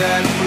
that.